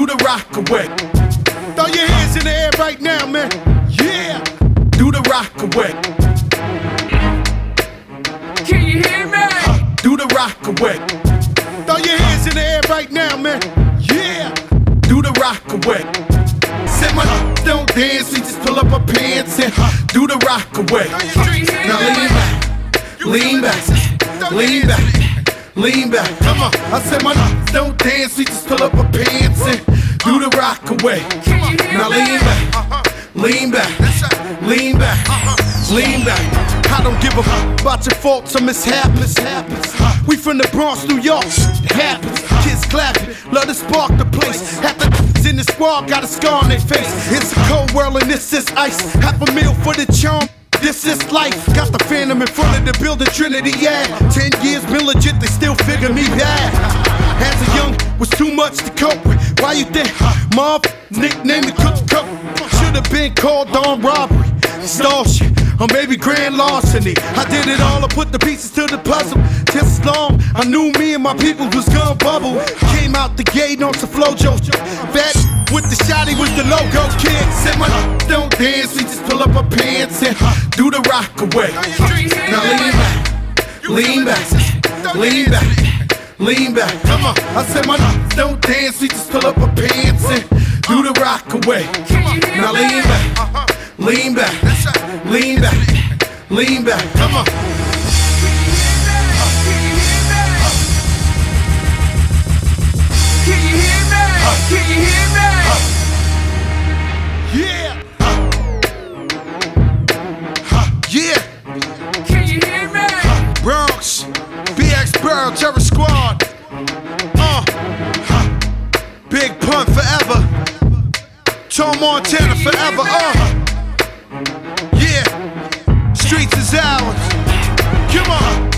rock away. Throw your hands in the air right now, man. Yeah. Do the rock away. Can you hear me? Do the rock away. Throw your hands in the air right now, man. Yeah. Do the rock away. Said my don't dance, we just pull up our pants and do the rock away. Now lean back, lean back, lean back, lean back. Come on. I said my don't dance, we just pull up our pants and do the rock away. Now lean back, lean back, lean back, lean back. I don't give a fuck about your faults or mishaps. We from the Bronx, New York. It happens. Kids clapping, love to spark the place. Half the in the squad got a scar on their face. It's a cold world and this is ice. Half a meal for the charm. This is life. Got the phantom in front of the building, Trinity, yeah. Ten years been legit, they still figure me bad. As a young, was too much to cope with. Why you think? Mom, nickname the cook cook. Should've been called on robbery. Stall shit, or maybe grand larceny. I did it all, I put the pieces to the puzzle. Just as long, I knew me and my people was gonna bubble. Came out the gate on some flojo. Fat with the shotty was the logo kid. Said my don't dance, we just pull up our pants and do the rock away. Now lean back, lean back, lean back, lean back. Come on, I said my don't dance, we just pull up our pants and do the rock away. Now lean back, lean back, lean back, lean back. Come on. Can you hear me? Can you hear me? Yeah. Yeah. Can you hear me? Bronx, BX Borough, Terror Squad. Uh, Big Pun forever. Tom Montana forever. Uh, yeah. Streets is ours. Come on.